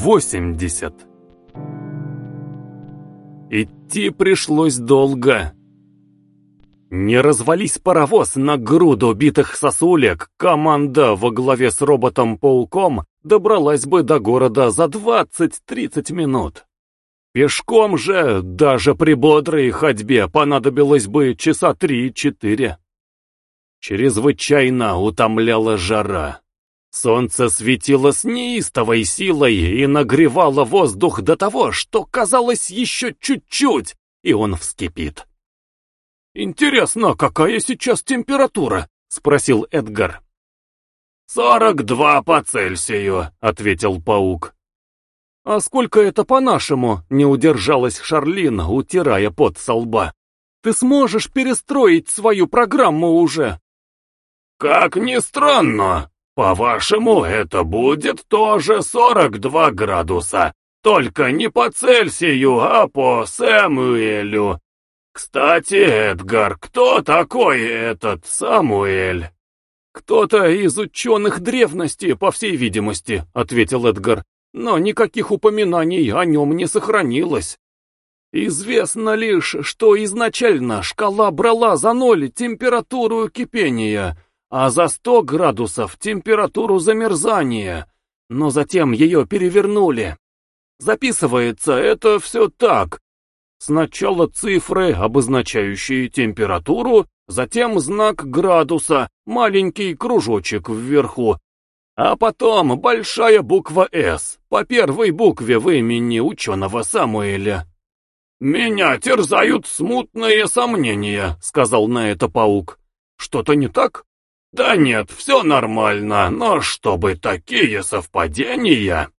80. Идти пришлось долго. Не развались паровоз на груду битых сосулек, команда во главе с роботом-пауком добралась бы до города за 20-30 минут. Пешком же, даже при бодрой ходьбе, понадобилось бы часа три-четыре. Чрезвычайно утомляла жара. Солнце светило с неистовой силой и нагревало воздух до того, что казалось еще чуть-чуть, и он вскипит. «Интересно, какая сейчас температура?» — спросил Эдгар. «Сорок два по Цельсию», — ответил паук. «А сколько это по-нашему?» — не удержалась Шарлин, утирая пот со лба. «Ты сможешь перестроить свою программу уже?» «Как ни странно, по-вашему, это будет тоже 42 градуса, только не по Цельсию, а по Сэмуэлю. Кстати, Эдгар, кто такой этот Самуэль?» «Кто-то из ученых древности, по всей видимости», — ответил Эдгар, «но никаких упоминаний о нем не сохранилось. Известно лишь, что изначально шкала брала за ноль температуру кипения, а за 100 градусов температуру замерзания, но затем ее перевернули. Записывается это все так. Сначала цифры, обозначающие температуру, затем знак градуса, маленький кружочек вверху, а потом большая буква «С» по первой букве в имени ученого Самуэля. «Меня терзают смутные сомнения», — сказал на это паук. «Что-то не так?» «Да нет, все нормально, но чтобы такие совпадения...»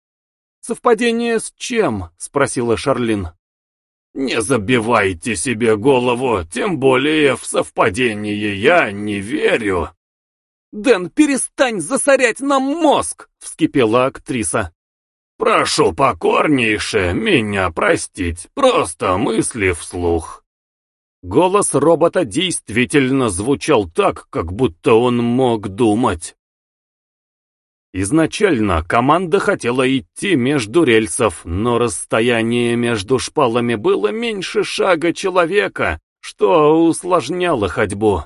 «Совпадение с чем?» — спросила Шарлин. «Не забивайте себе голову, тем более в совпадение я не верю». «Дэн, перестань засорять нам мозг!» — вскипела актриса. «Прошу покорнейше меня простить, просто мысли вслух». Голос робота действительно звучал так, как будто он мог думать. Изначально команда хотела идти между рельсов, но расстояние между шпалами было меньше шага человека, что усложняло ходьбу.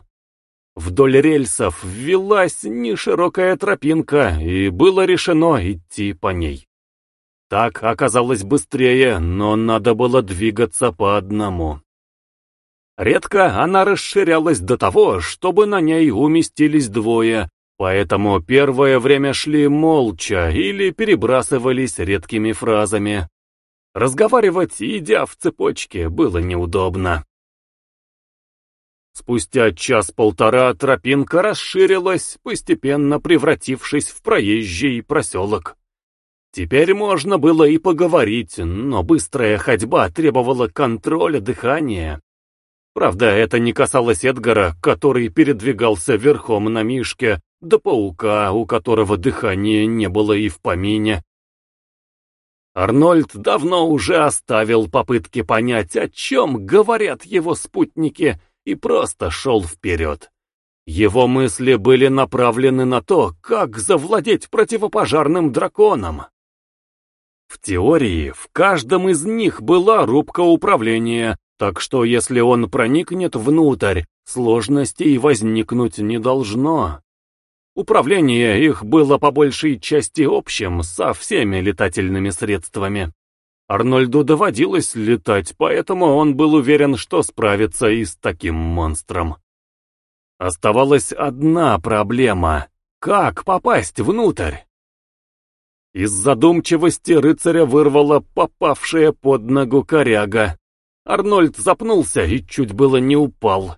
Вдоль рельсов ввелась неширокая тропинка, и было решено идти по ней. Так оказалось быстрее, но надо было двигаться по одному. Редко она расширялась до того, чтобы на ней уместились двое, поэтому первое время шли молча или перебрасывались редкими фразами. Разговаривать, идя в цепочке, было неудобно. Спустя час-полтора тропинка расширилась, постепенно превратившись в проезжий проселок. Теперь можно было и поговорить, но быстрая ходьба требовала контроля дыхания. Правда, это не касалось Эдгара, который передвигался верхом на Мишке, до паука, у которого дыхания не было и в помине. Арнольд давно уже оставил попытки понять, о чем говорят его спутники, и просто шел вперед. Его мысли были направлены на то, как завладеть противопожарным драконом. В теории, в каждом из них была рубка управления, так что если он проникнет внутрь, сложностей возникнуть не должно. Управление их было по большей части общим со всеми летательными средствами. Арнольду доводилось летать, поэтому он был уверен, что справится и с таким монстром. Оставалась одна проблема — как попасть внутрь? Из задумчивости рыцаря вырвала попавшая под ногу коряга. Арнольд запнулся и чуть было не упал.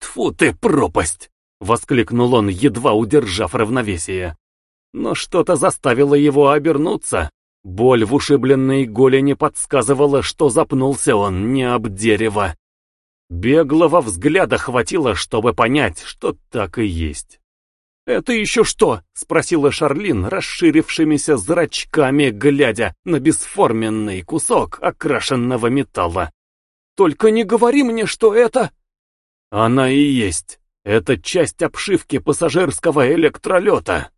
«Тьфу ты, пропасть!» — воскликнул он, едва удержав равновесие. Но что-то заставило его обернуться. Боль в ушибленной голени подсказывала, что запнулся он не об дерево. Беглого взгляда хватило, чтобы понять, что так и есть. «Это еще что?» — спросила Шарлин, расширившимися зрачками, глядя на бесформенный кусок окрашенного металла. Только не говори мне, что это...» «Она и есть. Это часть обшивки пассажирского электролета».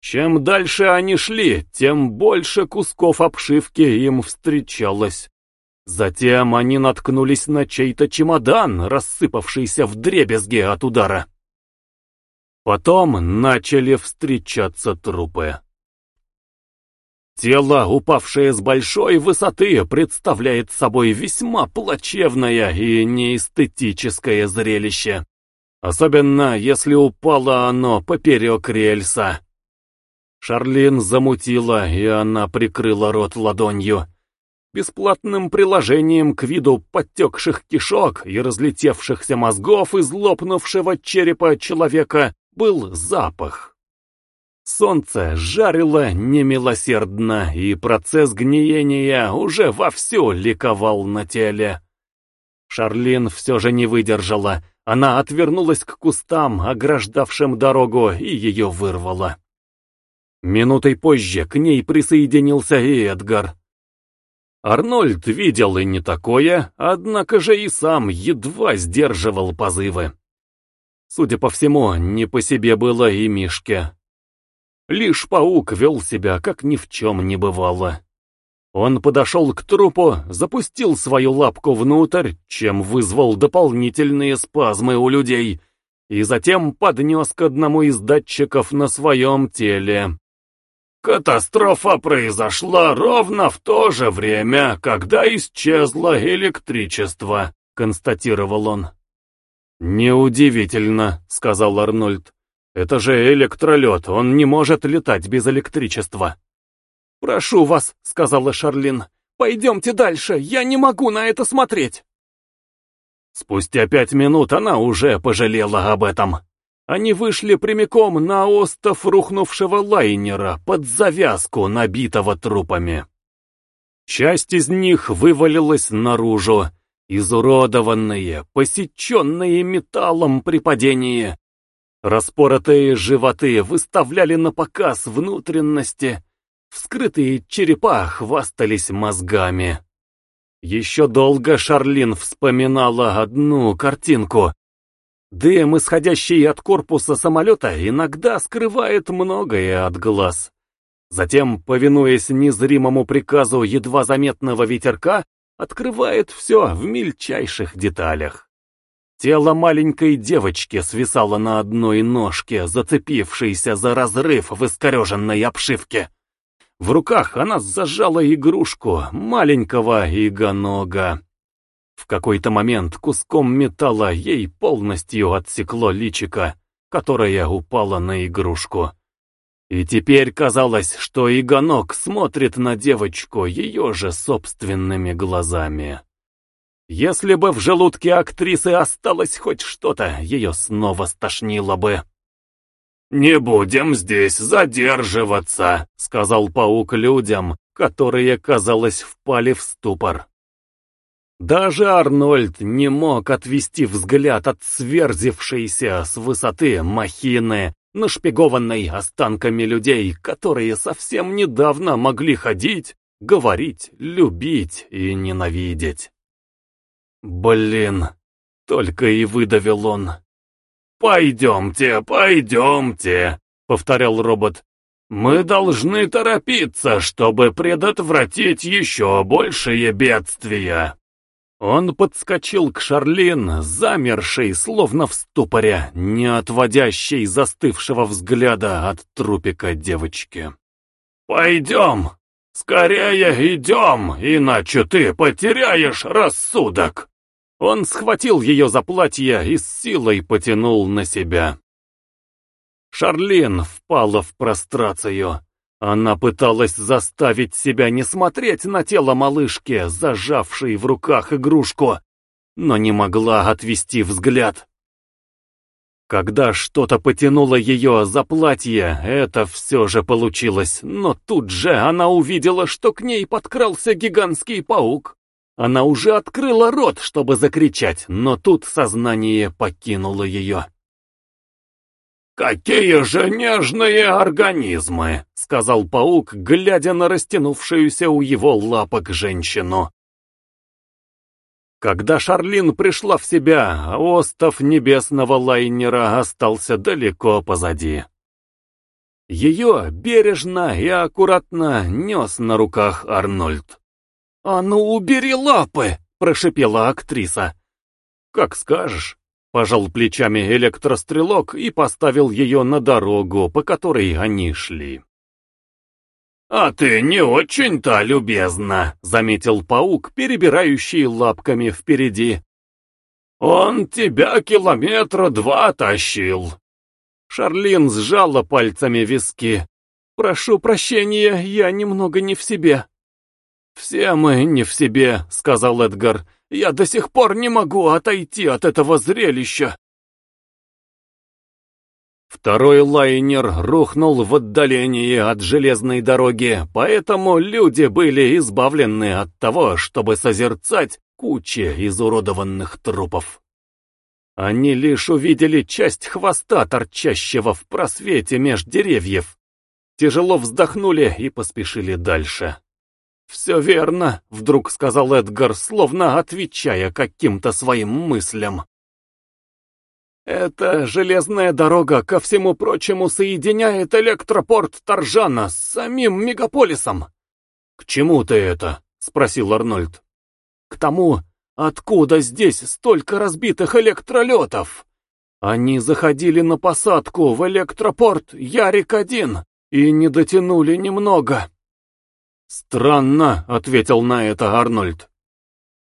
Чем дальше они шли, тем больше кусков обшивки им встречалось. Затем они наткнулись на чей-то чемодан, рассыпавшийся в дребезги от удара. Потом начали встречаться трупы. Тело, упавшее с большой высоты, представляет собой весьма плачевное и неэстетическое зрелище. Особенно, если упало оно поперек рельса. Шарлин замутила, и она прикрыла рот ладонью. Бесплатным приложением к виду подтекших кишок и разлетевшихся мозгов из лопнувшего черепа человека был запах. Солнце жарило немилосердно, и процесс гниения уже вовсю ликовал на теле. Шарлин все же не выдержала. Она отвернулась к кустам, ограждавшим дорогу, и ее вырвало. Минутой позже к ней присоединился и Эдгар. Арнольд видел и не такое, однако же и сам едва сдерживал позывы. Судя по всему, не по себе было и Мишке. Лишь паук вел себя, как ни в чем не бывало. Он подошел к трупу, запустил свою лапку внутрь, чем вызвал дополнительные спазмы у людей, и затем поднес к одному из датчиков на своем теле. Катастрофа произошла ровно в то же время, когда исчезло электричество, констатировал он. «Неудивительно», — сказал Арнольд. «Это же электролет, он не может летать без электричества». «Прошу вас», — сказала Шарлин, — «пойдемте дальше, я не могу на это смотреть». Спустя пять минут она уже пожалела об этом. Они вышли прямиком на остов рухнувшего лайнера под завязку, набитого трупами. Часть из них вывалилась наружу, изуродованные, посеченные металлом при падении. Распоротые животы выставляли на показ внутренности, вскрытые черепа хвастались мозгами. Еще долго Шарлин вспоминала одну картинку. Дым, исходящий от корпуса самолета, иногда скрывает многое от глаз. Затем, повинуясь незримому приказу едва заметного ветерка, открывает все в мельчайших деталях. Тело маленькой девочки свисало на одной ножке, зацепившейся за разрыв в искореженной обшивке. В руках она зажала игрушку маленького игонога. В какой-то момент куском металла ей полностью отсекло личико, которое упало на игрушку. И теперь казалось, что Игонок смотрит на девочку ее же собственными глазами. Если бы в желудке актрисы осталось хоть что-то, ее снова стошнило бы. «Не будем здесь задерживаться», — сказал паук людям, которые, казалось, впали в ступор. Даже Арнольд не мог отвести взгляд от сверзившейся с высоты махины, нашпигованной останками людей, которые совсем недавно могли ходить, говорить, любить и ненавидеть. Блин, только и выдавил он. «Пойдемте, пойдемте», — повторял робот. «Мы должны торопиться, чтобы предотвратить еще большие бедствия». Он подскочил к Шарлин, замершей, словно в ступоре, не отводящей застывшего взгляда от трупика девочки. «Пойдем! Скорее идем, иначе ты потеряешь рассудок!» Он схватил ее за платье и с силой потянул на себя. Шарлин впала в прострацию. Она пыталась заставить себя не смотреть на тело малышки, зажавшей в руках игрушку, но не могла отвести взгляд. Когда что-то потянуло ее за платье, это все же получилось, но тут же она увидела, что к ней подкрался гигантский паук. Она уже открыла рот, чтобы закричать, но тут сознание покинуло ее. «Какие же нежные организмы!» — сказал паук, глядя на растянувшуюся у его лапок женщину. Когда Шарлин пришла в себя, остов небесного лайнера остался далеко позади. Ее бережно и аккуратно нес на руках Арнольд. «А ну, убери лапы!» — прошипела актриса. «Как скажешь», — пожал плечами электрострелок и поставил ее на дорогу, по которой они шли. «А ты не очень-то любезна», — заметил паук, перебирающий лапками впереди. «Он тебя километра два тащил». Шарлин сжала пальцами виски. «Прошу прощения, я немного не в себе». «Все мы не в себе», — сказал Эдгар. «Я до сих пор не могу отойти от этого зрелища». Второй лайнер рухнул в отдалении от железной дороги, поэтому люди были избавлены от того, чтобы созерцать кучи изуродованных трупов. Они лишь увидели часть хвоста, торчащего в просвете меж деревьев. Тяжело вздохнули и поспешили дальше. «Все верно», — вдруг сказал Эдгар, словно отвечая каким-то своим мыслям. «Эта железная дорога, ко всему прочему, соединяет электропорт Торжана с самим мегаполисом». «К чему ты это?» — спросил Арнольд. «К тому, откуда здесь столько разбитых электролетов. Они заходили на посадку в электропорт Ярик-1 и не дотянули немного». «Странно», — ответил на это Арнольд.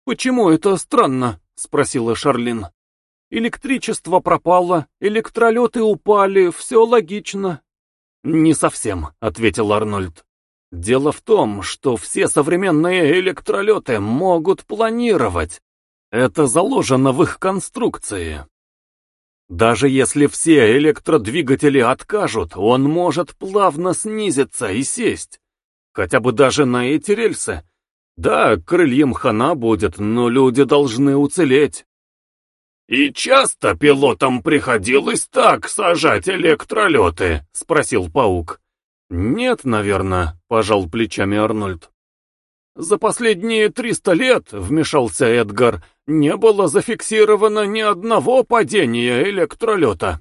«Почему это странно?» — спросила Шарлин. Электричество пропало, электролеты упали, все логично. Не совсем, ответил Арнольд. Дело в том, что все современные электролеты могут планировать. Это заложено в их конструкции. Даже если все электродвигатели откажут, он может плавно снизиться и сесть. Хотя бы даже на эти рельсы. Да, крыльям хана будет, но люди должны уцелеть. «И часто пилотам приходилось так сажать электролеты?» — спросил паук. «Нет, наверное», — пожал плечами Арнольд. «За последние триста лет, — вмешался Эдгар, — не было зафиксировано ни одного падения электролета».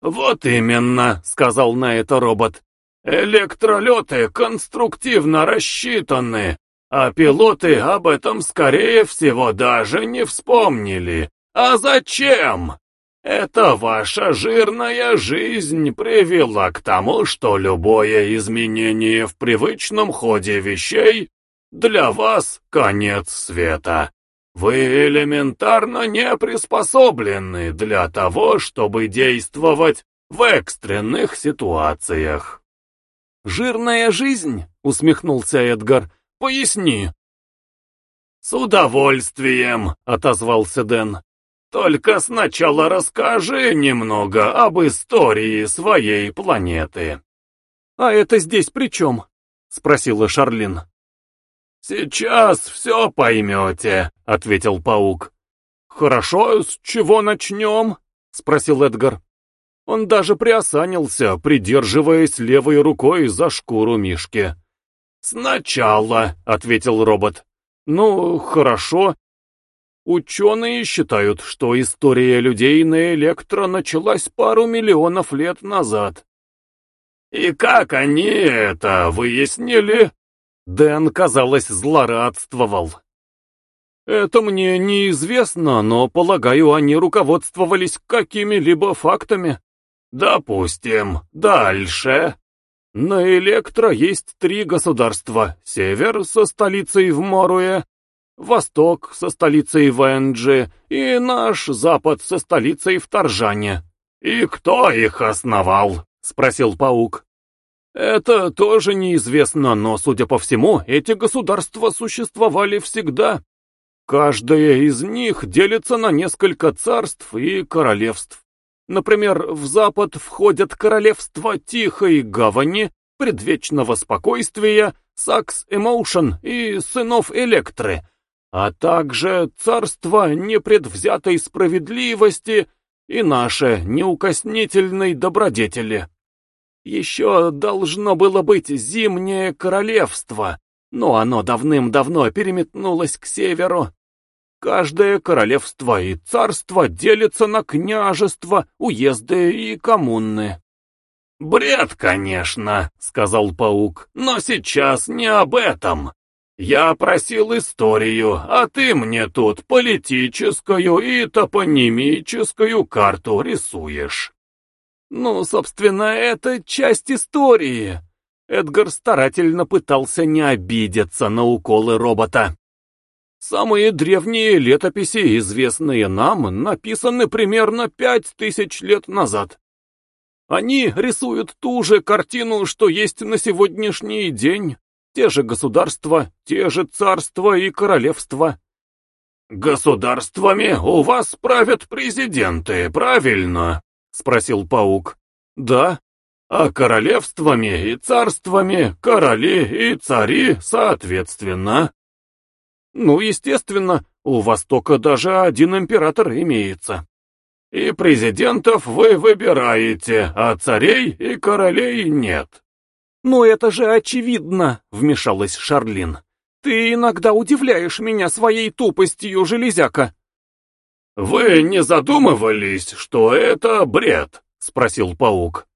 «Вот именно», — сказал на это робот. «Электролеты конструктивно рассчитаны, а пилоты об этом, скорее всего, даже не вспомнили. А зачем? Это ваша жирная жизнь привела к тому, что любое изменение в привычном ходе вещей для вас конец света. Вы элементарно не приспособлены для того, чтобы действовать в экстренных ситуациях. «Жирная жизнь?» — усмехнулся Эдгар. «Поясни». «С удовольствием», — отозвался Дэн. Только сначала расскажи немного об истории своей планеты. А это здесь при чем? Спросила Шарлин. Сейчас все поймете, ответил паук. Хорошо, с чего начнем? Спросил Эдгар. Он даже приосанился, придерживаясь левой рукой за шкуру Мишки. «Сначала», — ответил робот. «Ну, хорошо, Ученые считают, что история людей на электро началась пару миллионов лет назад. И как они это выяснили? Дэн, казалось, злорадствовал. Это мне неизвестно, но, полагаю, они руководствовались какими-либо фактами. Допустим. Дальше. На Электро есть три государства. Север со столицей в Моруэ, Восток со столицей в Энджи и наш Запад со столицей в Торжане. «И кто их основал?» — спросил паук. «Это тоже неизвестно, но, судя по всему, эти государства существовали всегда. Каждое из них делится на несколько царств и королевств. Например, в Запад входят королевства Тихой Гавани, Предвечного Спокойствия, Сакс Эмоушен и Сынов Электры — а также царство непредвзятой справедливости и наше неукоснительной добродетели. Еще должно было быть Зимнее Королевство, но оно давным-давно переметнулось к северу. Каждое королевство и царство делится на княжества, уезды и коммуны. «Бред, конечно», — сказал паук, — «но сейчас не об этом. Я просил историю, а ты мне тут политическую и топонимическую карту рисуешь». «Ну, собственно, это часть истории». Эдгар старательно пытался не обидеться на уколы робота. Самые древние летописи, известные нам, написаны примерно пять тысяч лет назад. Они рисуют ту же картину, что есть на сегодняшний день. Те же государства, те же царства и королевства. «Государствами у вас правят президенты, правильно?» — спросил паук. «Да». «А королевствами и царствами короли и цари соответственно?» Ну, естественно, у Востока даже один император имеется. И президентов вы выбираете, а царей и королей нет. «Ну это же очевидно», — вмешалась Шарлин. «Ты иногда удивляешь меня своей тупостью, железяка». «Вы не задумывались, что это бред?» — спросил паук.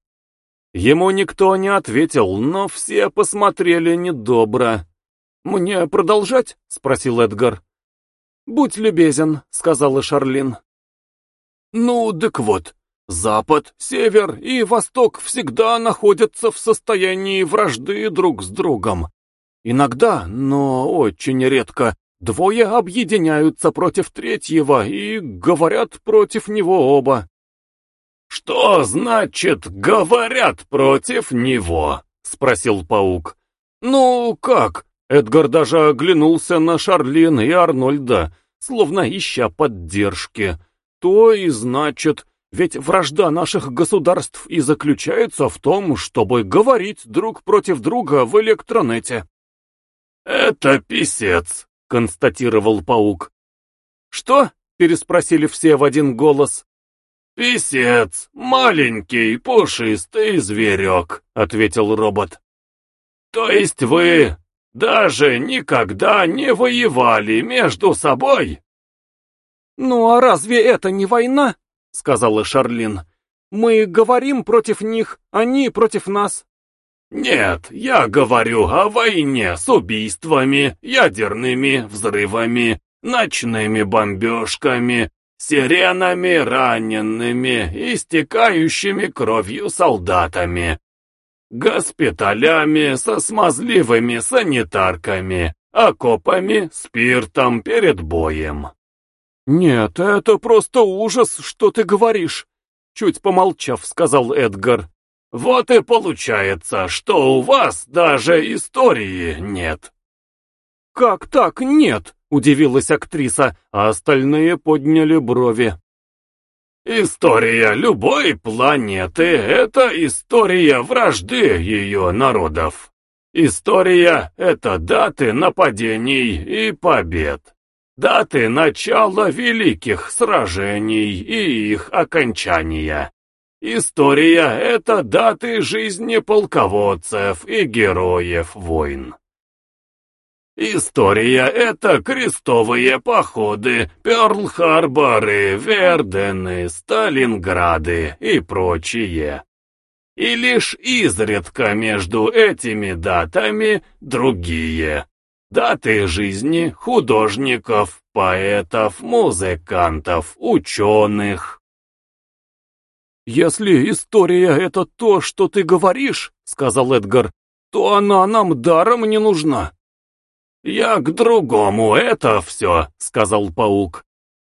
Ему никто не ответил, но все посмотрели недобро. «Мне продолжать?» — спросил Эдгар. «Будь любезен», — сказала Шарлин. «Ну, так вот, Запад, Север и Восток всегда находятся в состоянии вражды друг с другом. Иногда, но очень редко, двое объединяются против третьего и говорят против него оба». «Что значит «говорят против него»?» — спросил паук. «Ну, как?» Эдгар даже оглянулся на Шарлин и Арнольда, словно ища поддержки. То и значит, ведь вражда наших государств и заключается в том, чтобы говорить друг против друга в электронете. «Это писец», — констатировал паук. «Что?» — переспросили все в один голос. «Писец, маленький, пушистый зверек», — ответил робот. «То есть вы даже никогда не воевали между собой?» «Ну а разве это не война?» — сказала Шарлин. «Мы говорим против них, они против нас». «Нет, я говорю о войне с убийствами, ядерными взрывами, ночными бомбежками, сиренами ранеными, истекающими кровью солдатами, госпиталями со смазливыми санитарками, окопами, спиртом перед боем. «Нет, это просто ужас, что ты говоришь», — чуть помолчав, сказал Эдгар. «Вот и получается, что у вас даже истории нет». «Как так нет?» — удивилась актриса, а остальные подняли брови. История любой планеты — это история вражды ее народов. История — это даты нападений и побед. Даты начала великих сражений и их окончания. История — это даты жизни полководцев и героев войн. История — это крестовые походы, Пёрл-Харборы, Вердены, Сталинграды и прочие. И лишь изредка между этими датами другие. Даты жизни художников, поэтов, музыкантов, ученых. «Если история — это то, что ты говоришь, — сказал Эдгар, — то она нам даром не нужна». «Я к другому это все», — сказал паук.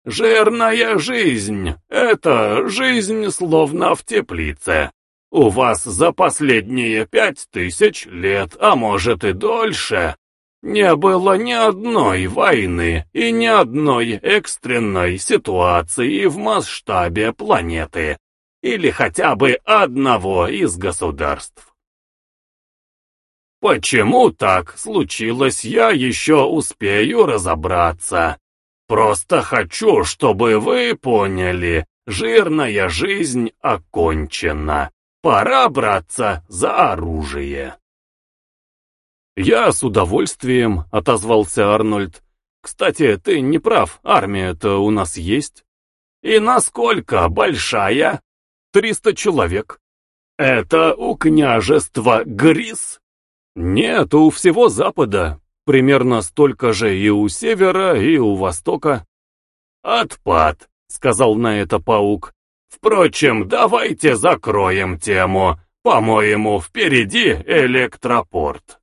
«Жирная жизнь — это жизнь словно в теплице. У вас за последние пять тысяч лет, а может и дольше, не было ни одной войны и ни одной экстренной ситуации в масштабе планеты или хотя бы одного из государств. Почему так случилось, я еще успею разобраться. Просто хочу, чтобы вы поняли, жирная жизнь окончена. Пора браться за оружие. «Я с удовольствием», — отозвался Арнольд. «Кстати, ты не прав, армия-то у нас есть». «И насколько большая?» «Триста человек». Это у княжества Грис? Нет, у всего Запада. Примерно столько же и у севера, и у востока. Отпад, сказал на это паук. Впрочем, давайте закроем тему. По-моему, впереди электропорт.